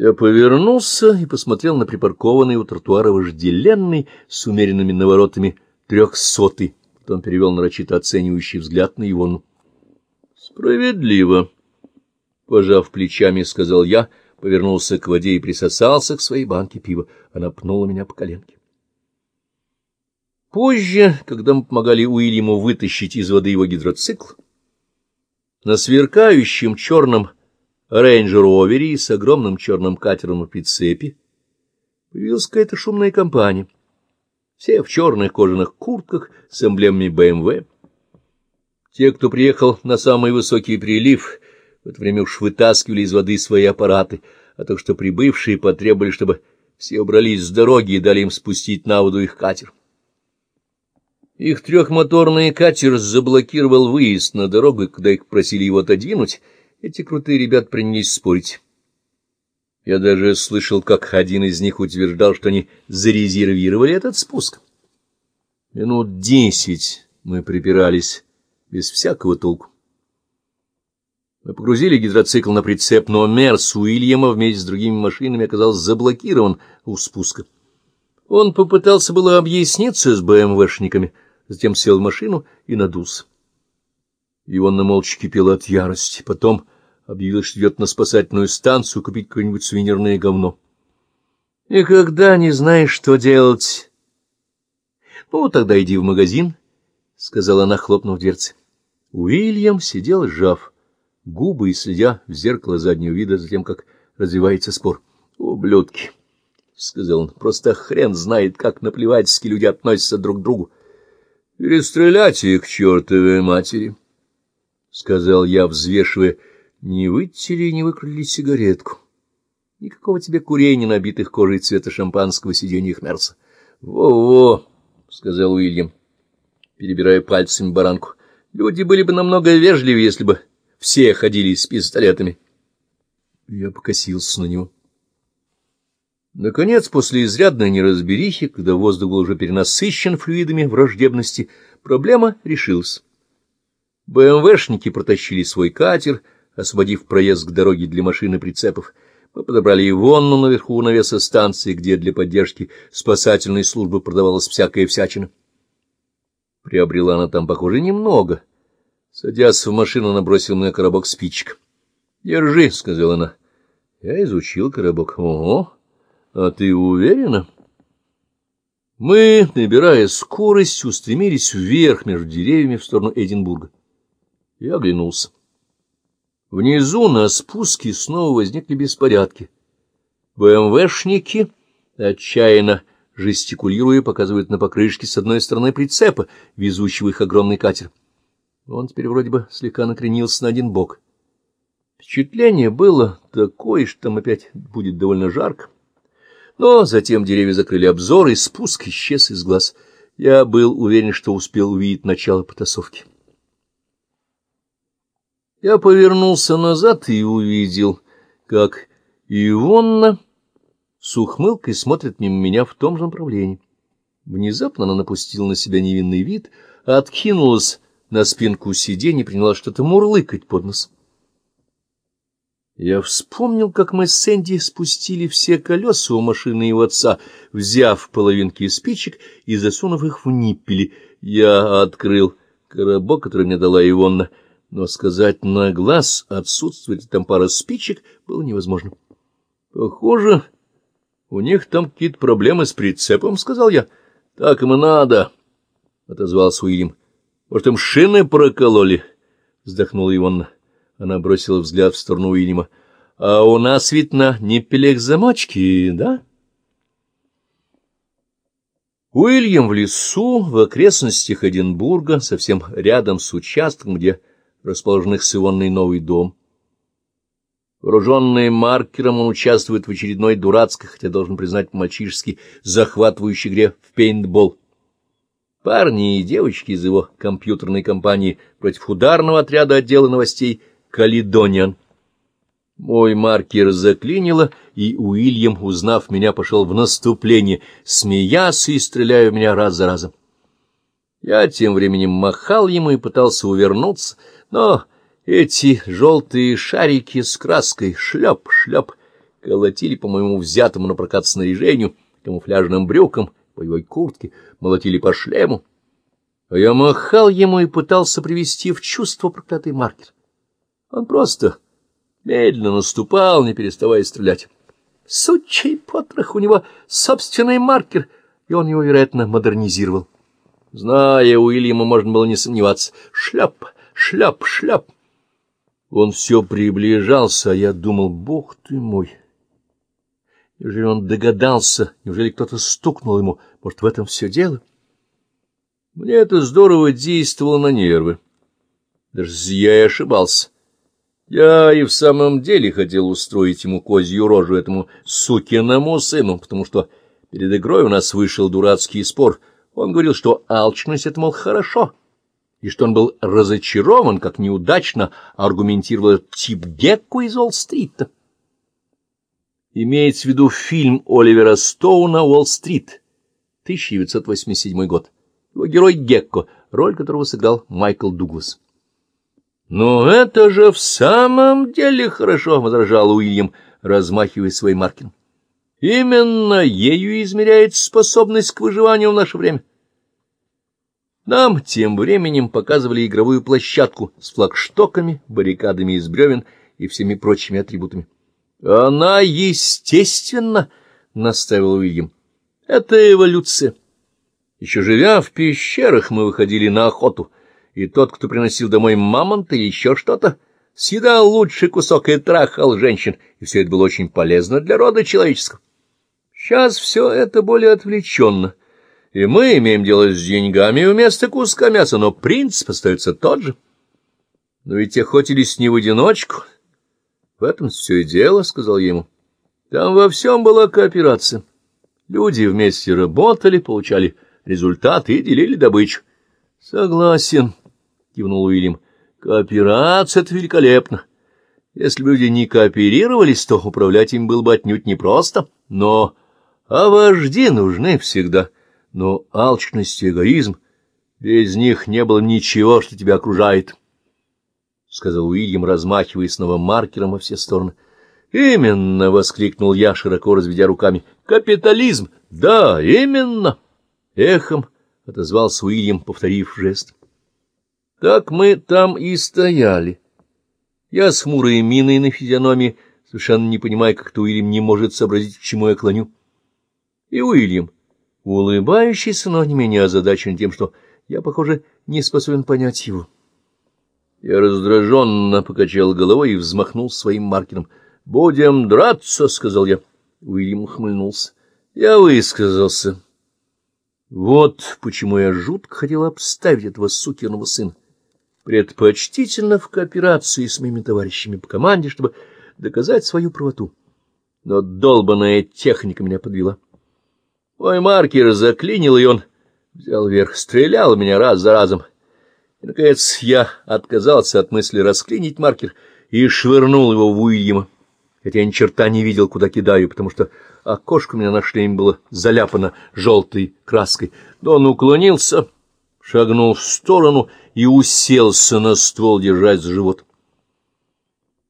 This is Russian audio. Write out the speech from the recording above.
Я повернулся и посмотрел на припаркованный у тротуара вожделенный с умеренными наворотами трехсотый. Потом перевел нарочито оценивающий взгляд на Ивону. — Справедливо. Пожав плечами, сказал я, повернулся к воде и присосался к своей банке пива. Она пнула меня по коленке. Позже, когда мы помогали Уильяму вытащить из воды его гидроцикл, на сверкающем черном рейнджер-овере с огромным черным катером на прицепе появилась какая-то шумная компания. Все в черных кожаных куртках с эмблемами БМВ. Те, кто приехал на самый высокий прилив, в это время уж вытаскивали из воды свои аппараты, а только что прибывшие потребовали, чтобы все убрались с дороги и дали им спустить на воду их катер. Их трехмоторный катер заблокировал выезд на дорогу, когда их просили его отодвинуть, эти крутые ребят принялись спорить. Я даже слышал, как один из них утверждал, что они зарезервировали этот спуск. Минут десять мы припирались без всякого толку. Мы погрузили гидроцикл на прицеп, но Мерс Уильяма вместе с другими машинами оказался заблокирован у спуска. Он попытался было объясниться с БМВшниками, затем сел в машину и надулся. Иванна молча кипела от ярости. Потом объявил, что идет на спасательную станцию купить какое-нибудь сувенирное говно. — Никогда не знаешь, что делать. — Ну, тогда иди в магазин, — сказала она, хлопнув дверцы. Уильям сидел сжав губы и следя в зеркало заднего вида за тем, как развивается спор. — Ублюдки! — сказал он. — Просто хрен знает, как наплевательски люди относятся друг к другу. — Перестрелять их к чертовой матери! — сказал я, взвешивая, не выйти ли не выкрыли сигаретку. Никакого тебе курения, набитых кожей цвета шампанского сиденья Мерса. Во — сказал Уильям, перебирая пальцами баранку. — Люди были бы намного вежливее, если бы все ходили с пистолетами. Я покосился на него. Наконец, после изрядной неразберихи, когда воздух был уже перенасыщен флюидами враждебности, проблема решилась. БМВшники протащили свой катер, освободив проезд к дороге для машин и прицепов. Мы подобрали Ивонну наверху навеса станции, где для поддержки спасательной службы продавалась всякая всячина. Приобрела она там, похоже, немного. Садясь в машину, набросил мне коробок спичек. — Держи, — сказала она. Я изучил коробок. — Ого! А ты уверена? Мы, набирая скорость, устремились вверх между деревьями в сторону Эдинбурга. Я оглянулся. Внизу на спуске снова возникли беспорядки. БМВшники, отчаянно жестикулируя, показывают на покрышке с одной стороны прицепа, везущего их огромный катер. Он теперь вроде бы слегка накренился на один бок. Впечатление было такое, что там опять будет довольно жарко. Но затем деревья закрыли обзор, и спуск исчез из глаз. Я был уверен, что успел увидеть начало потасовки. Я повернулся назад и увидел, как Ивонна с ухмылкой смотрит мимо меня в том же направлении. Внезапно она напустила на себя невинный вид, откинулась на спинку сиденья и приняла что-то мурлыкать под нос. Я вспомнил, как мы с Сэнди спустили все колеса у машины его отца, взяв половинки спичек и засунув их в ниппели. Я открыл коробок, который мне дала Ивонна, но сказать на глаз, отсутствует там пара спичек, было невозможно. — Похоже, у них там какие-то проблемы с прицепом, — сказал я. — Так им и надо, — отозвался Уильям. — Может, им шины прокололи? — вздохнула Ивонна. Она бросила взгляд в сторону Уильяма. — А у нас, видно, не пелех замочки, да? Уильям в лесу, в окрестностях Эдинбурга, совсем рядом с участком, где расположенных с Ивонной новый дом. Вооруженный маркером, он участвует в очередной дурацкой, хотя должен признать мальчишески, захватывающей игре в пейнтбол. Парни и девочки из его компьютерной компании против ударного отряда отдела новостей «Калидониан». Мой маркер заклинило, и Уильям, узнав меня, пошел в наступление, смеясь и стреляя в меня раз за разом. Я тем временем махал ему и пытался увернуться, но эти желтые шарики с краской шлеп-шлеп колотили по моему взятому на прокат снаряжению, камуфляжным брюкам, боевой куртке, молотили по шлему. А я махал ему и пытался привести в чувство проклятый маркер. Он просто медленно наступал, не переставая стрелять. Сучий потрох, у него собственный маркер, и он его, вероятно, модернизировал. Зная Уильяма, можно было не сомневаться. Шляп, шляп, шляп. Он все приближался, а я думал, бог ты мой. Неужели он догадался? Неужели кто-то стукнул ему? Может, в этом все дело? Мне это здорово действовало на нервы. Даже я и ошибался. Я и в самом деле хотел устроить ему козью рожу, этому сукиному сыну, потому что перед игрой у нас вышел дурацкий спор. Он говорил, что алчность — это, мол, хорошо, и что он был разочарован, как неудачно аргументировал тип Гекку из Уолл-стрита. Имеется в виду фильм Оливера Стоуна «Уолл-стрит», 1987 год. Его герой Гекко, роль которого сыграл Майкл Дуглас. «Но это же в самом деле хорошо», — возражал Уильям, размахивая своим маркером. «Именно ею измеряется способность к выживанию в наше время». Нам тем временем показывали игровую площадку с флагштоками, баррикадами из бревен и всеми прочими атрибутами. «Она естественно», — наставил Уильям. «Это эволюция. Еще живя в пещерах, мы выходили на охоту» и тот, кто приносил домой мамонта или еще что-то, съедал лучший кусок и трахал женщин, и все это было очень полезно для рода человеческого. Сейчас все это более отвлеченно, и мы имеем дело с деньгами вместо куска мяса, но принцип остается тот же. Но ведь охотились не в одиночку. В этом все и дело, — сказал ему. Там во всем была кооперация. Люди вместе работали, получали результаты и делили добычу. — Согласен, — кивнул Уильям. — Кооперация — это великолепно. Если люди не кооперировались, то управлять им было бы отнюдь непросто. Но... А вожди нужны всегда. Но алчность и эгоизм... Без них не было ничего, что тебя окружает, — сказал Уильям, размахивая снова маркером во все стороны. — Именно! — воскликнул я, широко разведя руками. — Капитализм! Да, именно! Эхом отозвался Уильям, повторив жест. Так мы там и стояли. Я с хмурой миной на физиономии, совершенно не понимая, как то Уильям не может сообразить, к чему я клоню. И Уильям, улыбающийся, но не менее озадачен тем, что я, похоже, не способен понять его. Я раздраженно покачал головой и взмахнул своим маркером. — Будем драться, — сказал я. Уильям ухмыльнулся. — Я высказался. Вот почему я жутко хотел обставить этого сукиного сына предпочтительно в кооперации с моими товарищами по команде, чтобы доказать свою правоту. Но долбаная техника меня подвела. Мой маркер заклинил, и он взял вверх, стрелял меня раз за разом. И, наконец, я отказался от мысли расклинить маркер и швырнул его в Уильяма, хотя я ни черта не видел, куда кидаю, потому что окошко у меня на шлеме было заляпано желтой краской. Но он уклонился шагнул в сторону и уселся на ствол, держась за живот.